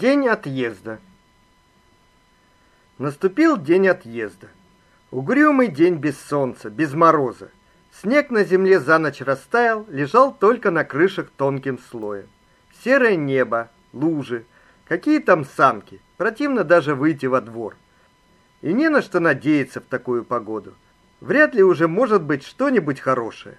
День отъезда. Наступил день отъезда. Угрюмый день без солнца, без мороза. Снег на земле за ночь растаял, лежал только на крышах тонким слоем. Серое небо, лужи, какие там самки. Противно даже выйти во двор. И не на что надеяться в такую погоду. Вряд ли уже может быть что-нибудь хорошее.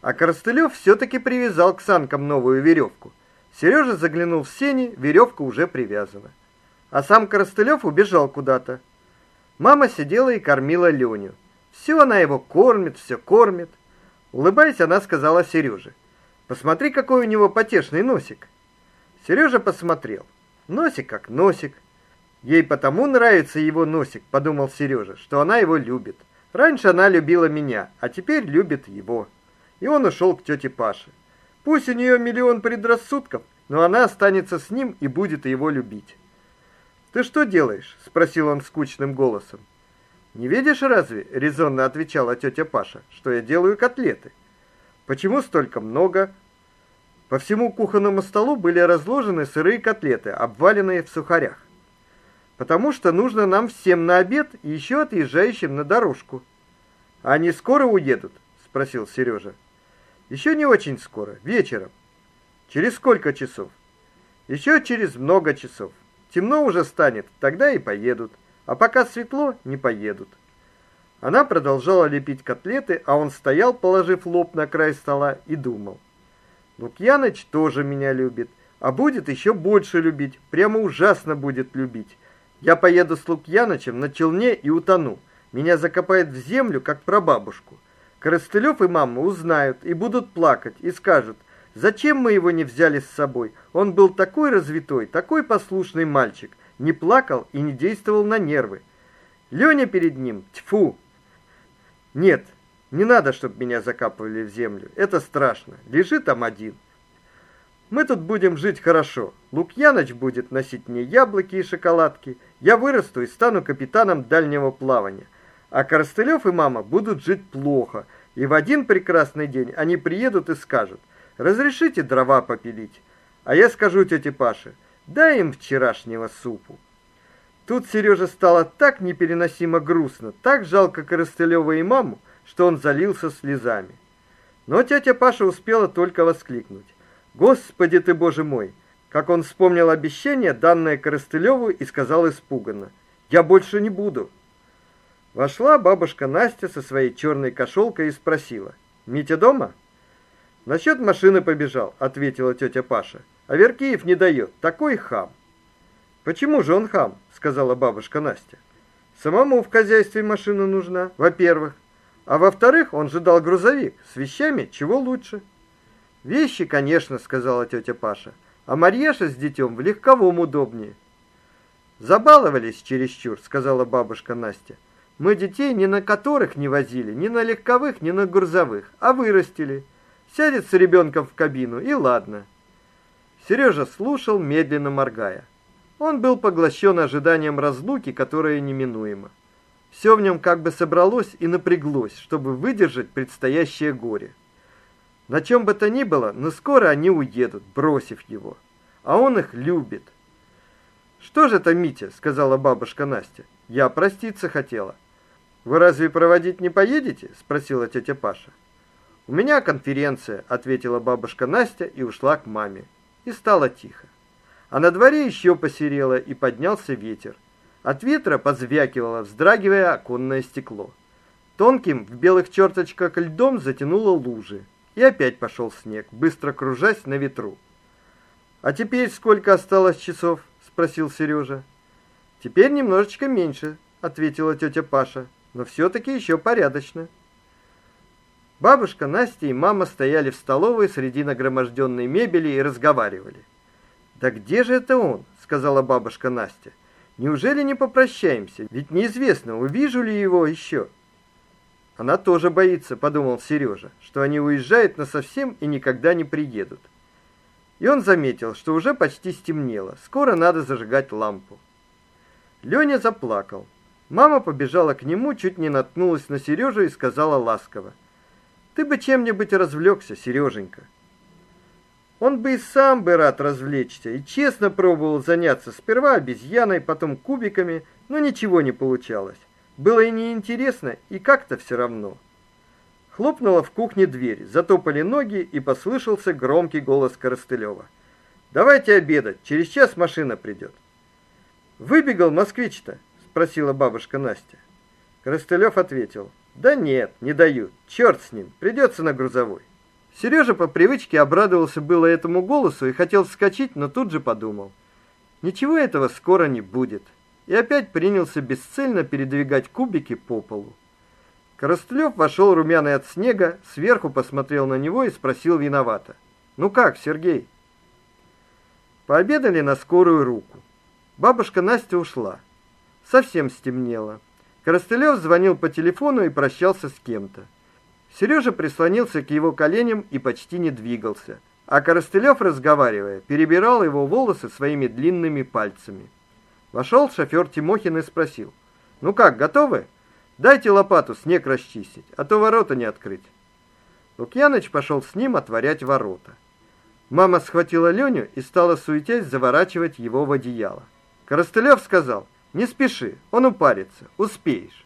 А Коростылев все таки привязал к санкам новую веревку. Сережа заглянул в сени, веревка уже привязана. А сам Коростылев убежал куда-то. Мама сидела и кормила Леню. Все она его кормит, все кормит. Улыбаясь, она сказала Сереже: "Посмотри, какой у него потешный носик". Сережа посмотрел. Носик как носик. Ей потому нравится его носик, подумал Сережа, что она его любит. Раньше она любила меня, а теперь любит его. И он ушел к тете Паше. Пусть у нее миллион предрассудков, но она останется с ним и будет его любить. Ты что делаешь? спросил он скучным голосом. Не видишь разве? резонно отвечала тетя Паша, что я делаю котлеты. Почему столько много? По всему кухонному столу были разложены сырые котлеты, обваленные в сухарях. Потому что нужно нам всем на обед и еще отъезжающим на дорожку. Они скоро уедут? спросил Сережа. Еще не очень скоро, вечером. Через сколько часов? Еще через много часов. Темно уже станет, тогда и поедут. А пока светло, не поедут. Она продолжала лепить котлеты, а он стоял, положив лоб на край стола и думал. Лукьяныч тоже меня любит, а будет еще больше любить, прямо ужасно будет любить. Я поеду с Лукьянычем на челне и утону. Меня закопают в землю, как прабабушку. Коростылев и мама узнают и будут плакать и скажут: "Зачем мы его не взяли с собой? Он был такой развитой, такой послушный мальчик, не плакал и не действовал на нервы. Лёня перед ним, тьфу. Нет, не надо, чтобы меня закапывали в землю. Это страшно. Лежи там один. Мы тут будем жить хорошо. Лукьяныч будет носить мне яблоки и шоколадки. Я вырасту и стану капитаном дальнего плавания а Коростылев и мама будут жить плохо, и в один прекрасный день они приедут и скажут: "Разрешите дрова попилить". А я скажу тете Паше: "Дай им вчерашнего супу". Тут Сереже стало так непереносимо грустно, так жалко Коростылева и маму, что он залился слезами. Но тетя Паша успела только воскликнуть: "Господи ты, Боже мой!" Как он вспомнил обещание, данное Коростылеву, и сказал испуганно: "Я больше не буду". Вошла бабушка Настя со своей черной кошелкой и спросила: "Митя дома?" "Насчет машины побежал", ответила тетя Паша. "А Веркиев не дает, такой хам". "Почему же он хам?" сказала бабушка Настя. "Самому в хозяйстве машина нужна, во-первых, а во-вторых, он же дал грузовик с вещами, чего лучше". "Вещи, конечно", сказала тетя Паша. "А Марьяша с детем в легковом удобнее". "Забаловались чересчур", сказала бабушка Настя. Мы детей ни на которых не возили, ни на легковых, ни на грузовых, а вырастили. Сядет с ребенком в кабину и ладно. Сережа слушал, медленно моргая. Он был поглощен ожиданием разлуки, которая неминуема. Все в нем как бы собралось и напряглось, чтобы выдержать предстоящее горе. На чем бы то ни было, но скоро они уедут, бросив его. А он их любит. Что же это, Митя, сказала бабушка Настя. Я проститься хотела. Вы разве проводить не поедете? спросила тетя Паша. У меня конференция, ответила бабушка Настя и ушла к маме. И стало тихо. А на дворе еще посерело и поднялся ветер. От ветра позвякивало, вздрагивая оконное стекло. Тонким в белых черточках льдом затянуло лужи. И опять пошел снег, быстро кружась на ветру. А теперь сколько осталось часов? спросил Сережа. Теперь немножечко меньше, ответила тетя Паша но все таки еще порядочно. Бабушка Настя и мама стояли в столовой среди нагроможденной мебели и разговаривали. "Да где же это он?" сказала бабушка Настя. "Неужели не попрощаемся? Ведь неизвестно, увижу ли его еще». Она тоже боится, подумал Сережа, что они уезжают на совсем и никогда не приедут. И он заметил, что уже почти стемнело. Скоро надо зажигать лампу. Лёня заплакал. Мама побежала к нему, чуть не наткнулась на Сережу и сказала ласково: "Ты бы чем-нибудь развлекся, Сереженька". Он бы и сам бы рад развлечься и честно пробовал заняться сперва обезьяной, потом кубиками, но ничего не получалось. Было и неинтересно, и как-то все равно. Хлопнула в кухне дверь, затопали ноги, и послышался громкий голос Коростылева. Давайте обедать, через час машина придет. Выбегал москвич-то, спросила бабушка Настя. Коростылев ответил: "Да нет, не дают. Черт с ним, придется на грузовой". Сережа по привычке обрадовался было этому голосу и хотел вскочить, но тут же подумал: ничего этого скоро не будет. И опять принялся бесцельно передвигать кубики по полу. Коростылев вошел румяный от снега, сверху посмотрел на него и спросил виновато: "Ну как, Сергей?" Пообедали на скорую руку. Бабушка Настя ушла. Совсем стемнело. Коростылев звонил по телефону и прощался с кем-то. Сережа прислонился к его коленям и почти не двигался, а Коростылев, разговаривая, перебирал его волосы своими длинными пальцами. Вошел шофер Тимохин и спросил: "Ну как, готовы?" Дайте лопату снег расчистить, а то ворота не открыть. Лукьяныч пошел с ним отворять ворота. Мама схватила Леню и стала суетясь заворачивать его в одеяло. Коростылев сказал: "Не спеши, он упарится, успеешь".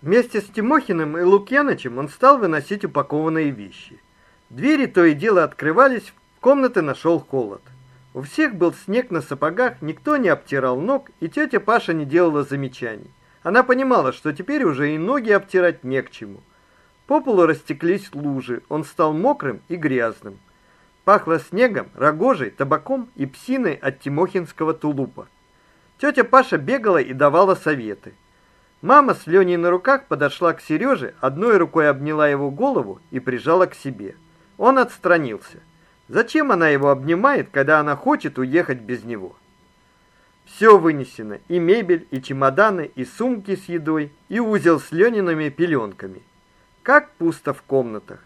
Вместе с Тимохиным и Лукьянычем он стал выносить упакованные вещи. Двери то и дело открывались, в комнаты нашел холод. У всех был снег на сапогах, никто не обтирал ног, и тетя Паша не делала замечаний. Она понимала, что теперь уже и ноги обтирать не к чему. По полу растеклись лужи, он стал мокрым и грязным. Пахло снегом, рогожей, табаком и псиной от Тимохинского тулупа. Тетя Паша бегала и давала советы. Мама с Леней на руках подошла к Сереже, одной рукой обняла его голову и прижала к себе. Он отстранился. Зачем она его обнимает, когда она хочет уехать без него? Все вынесено: и мебель, и чемоданы, и сумки с едой, и узел с Лениными пеленками. Как пусто в комнатах.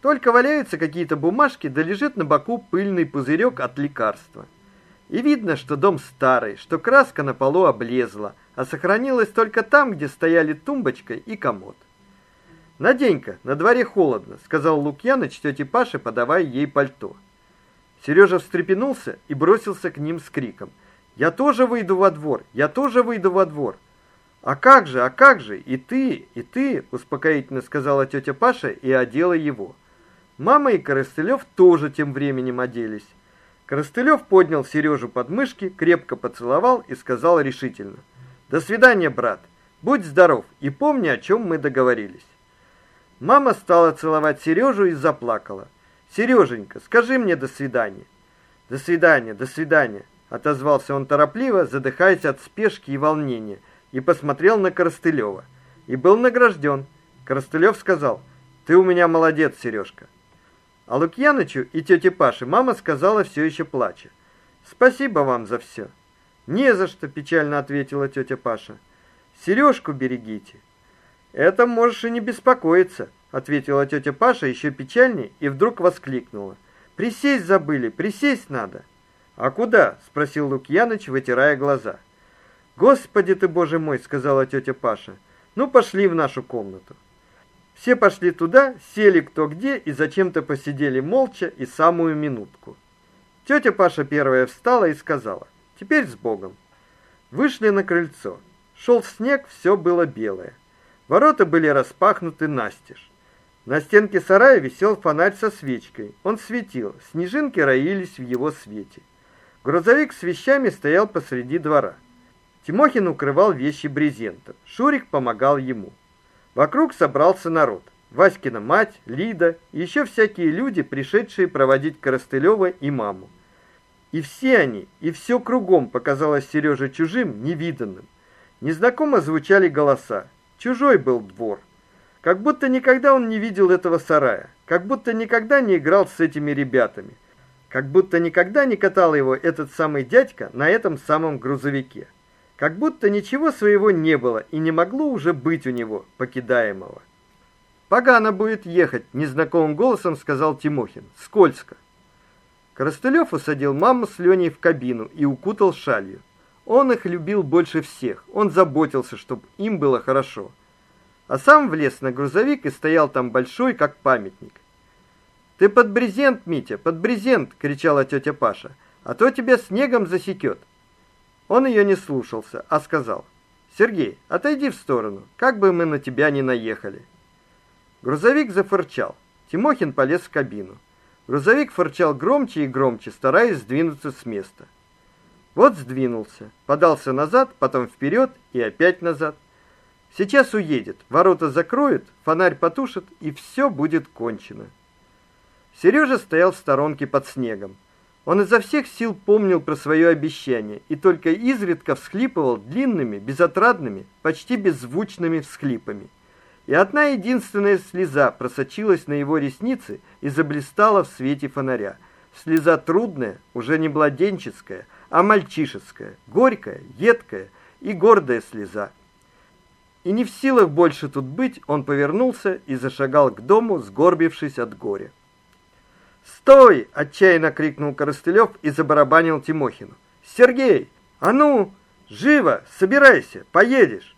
Только валяются какие-то бумажки, да лежит на боку пыльный пузырек от лекарства. И видно, что дом старый, что краска на полу облезла, а сохранилась только там, где стояли тумбочка и комод. "Надень-ка, на дворе холодно", сказал Лукьяныч тете Паше, подавая ей пальто. Сережа встрепенулся и бросился к ним с криком: я тоже выйду во двор. Я тоже выйду во двор. А как же? А как же? И ты, и ты, успокоительно сказала тетя Паша и одела его. Мама и Коростылев тоже тем временем оделись. Коростылев поднял Сережу под мышки, крепко поцеловал и сказал решительно: "До свидания, брат. Будь здоров и помни, о чем мы договорились". Мама стала целовать Сережу и заплакала. Сереженька, скажи мне до свидания. До свидания, до свидания отозвался он торопливо, задыхаясь от спешки и волнения, и посмотрел на Коростылева. И был награжден. Коростылев сказал: "Ты у меня молодец, Сережка". А Лукьянычу и тете Паше мама сказала все еще плача: "Спасибо вам за все». "Не за что", печально ответила тетя Паша. Сережку берегите". "Это можешь и не беспокоиться", ответила тетя Паша еще печальнее и вдруг воскликнула: "Присесть забыли, присесть надо". А куда? спросил Лукьяныч, вытирая глаза. Господи ты, Боже мой, сказала тетя Паша. Ну пошли в нашу комнату. Все пошли туда, сели кто где и зачем-то посидели молча и самую минутку. Тетя Паша первая встала и сказала: "Теперь с Богом". Вышли на крыльцо. Шел снег, все было белое. Ворота были распахнуты настежь. На стенке сарая висел фонарь со свечкой. Он светил, снежинки роились в его свете. Грузовик с вещами стоял посреди двора. Тимохин укрывал вещи брезентом. Шурик помогал ему. Вокруг собрался народ. Васькина мать, Лида и еще всякие люди, пришедшие проводить Коростылева и маму. И все они, и все кругом показалось Сереже чужим, невиданным. Незнакомо звучали голоса. Чужой был двор. Как будто никогда он не видел этого сарая, как будто никогда не играл с этими ребятами как будто никогда не катал его этот самый дядька на этом самом грузовике. Как будто ничего своего не было и не могло уже быть у него покидаемого. Погано будет ехать, незнакомым голосом сказал Тимохин. Скользко. Коростылев усадил маму с Леней в кабину и укутал шалью. Он их любил больше всех. Он заботился, чтобы им было хорошо. А сам влез на грузовик и стоял там большой, как памятник. Ты под брезент, Митя, под брезент, кричала тетя Паша. А то тебя снегом засекет. Он ее не слушался, а сказал: "Сергей, отойди в сторону, как бы мы на тебя не наехали". Грузовик зафырчал. Тимохин полез в кабину. Грузовик фырчал громче и громче, стараясь сдвинуться с места. Вот сдвинулся, подался назад, потом вперед и опять назад. Сейчас уедет, ворота закроют, фонарь потушат, и все будет кончено. Сережа стоял в сторонке под снегом. Он изо всех сил помнил про свое обещание и только изредка всхлипывал длинными, безотрадными, почти беззвучными всхлипами. И одна единственная слеза просочилась на его ресницы и заблистала в свете фонаря. Слеза трудная, уже не младенческая, а мальчишеская, горькая, едкая и гордая слеза. И не в силах больше тут быть, он повернулся и зашагал к дому, сгорбившись от горя. "Стой!" отчаянно крикнул Коростылев и забарабанил Тимохину. "Сергей, а ну, живо, собирайся, поедешь".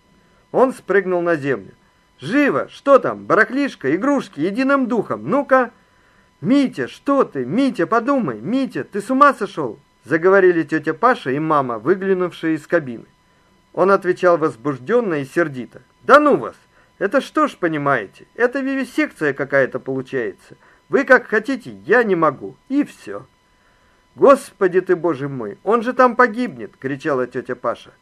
Он спрыгнул на землю. "Живо, что там? Барахлишка, игрушки, единым духом. Ну-ка, Митя, что ты? Митя, подумай. Митя, ты с ума сошел?» заговорили тетя Паша и мама, выглянувшие из кабины. Он отвечал возбужденно и сердито: "Да ну вас. Это что ж, понимаете? Это вивисекция какая-то получается. Вы как хотите, я не могу. И все. Господи ты, Боже мой, он же там погибнет, кричала тетя Паша.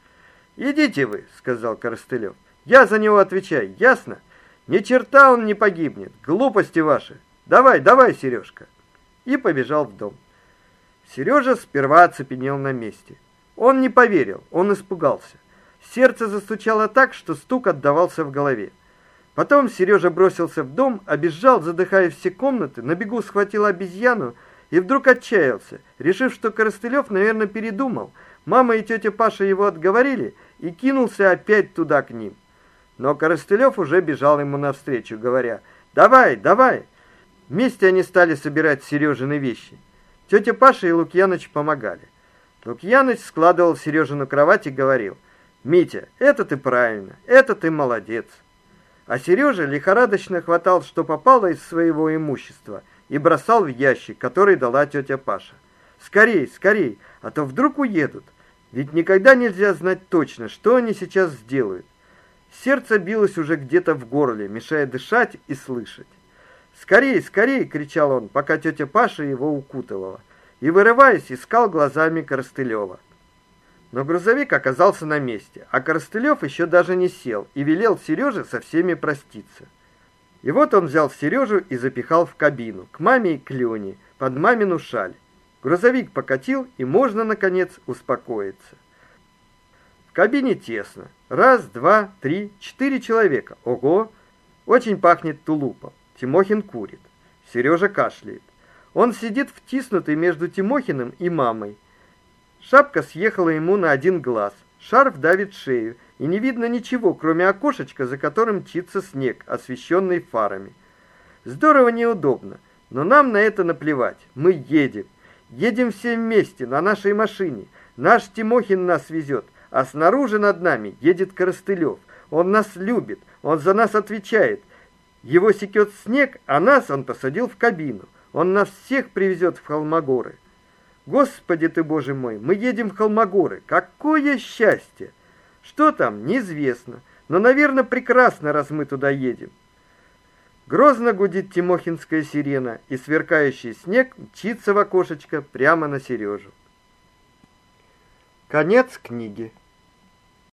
Идите вы, сказал Коростылев. Я за него отвечаю, ясно? Ни черта он не погибнет. Глупости ваши. Давай, давай, Сережка. И побежал в дом. Сережа сперва оцепенел на месте. Он не поверил, он испугался. Сердце застучало так, что стук отдавался в голове. Потом Сережа бросился в дом, обежал, задыхая все комнаты, на бегу схватил обезьяну и вдруг отчаялся, решив, что Коростылев, наверное, передумал. Мама и тетя Паша его отговорили и кинулся опять туда к ним. Но Коростылев уже бежал ему навстречу, говоря: "Давай, давай". Вместе они стали собирать Сережины вещи. Тетя Паша и Лукьяныч помогали. Лукьяныч складывал Сережу на кровать и говорил: "Митя, это ты правильно, это ты молодец". А Сережа лихорадочно хватал, что попало из своего имущества, и бросал в ящик, который дала тетя Паша. Скорей, скорей, а то вдруг уедут. Ведь никогда нельзя знать точно, что они сейчас сделают. Сердце билось уже где-то в горле, мешая дышать и слышать. "Скорей, скорей!" кричал он, пока тетя Паша его укутывала, и вырываясь, искал глазами Коростылева. Но грузовик оказался на месте, а Коростылев еще даже не сел и велел Сереже со всеми проститься. И вот он взял Сережу и запихал в кабину, к маме и к Лене, под мамину шаль. Грузовик покатил, и можно наконец успокоиться. В кабине тесно. Раз, два, три, четыре человека. Ого! Очень пахнет тулупом. Тимохин курит. Сережа кашляет. Он сидит втиснутый между Тимохиным и мамой. Шапка съехала ему на один глаз. Шарф давит шею, и не видно ничего, кроме окошечка, за которым мчится снег, освещенный фарами. Здорово неудобно, но нам на это наплевать. Мы едем. Едем все вместе на нашей машине. Наш Тимохин нас везет, а снаружи над нами едет Коростылев. Он нас любит, он за нас отвечает. Его секет снег, а нас он посадил в кабину. Он нас всех привезет в Холмогоры. Господи ты, Боже мой, мы едем в Холмогоры. Какое счастье! Что там, неизвестно, но, наверное, прекрасно, раз мы туда едем. Грозно гудит Тимохинская сирена, и сверкающий снег мчится в окошечко прямо на Сережу. Конец книги.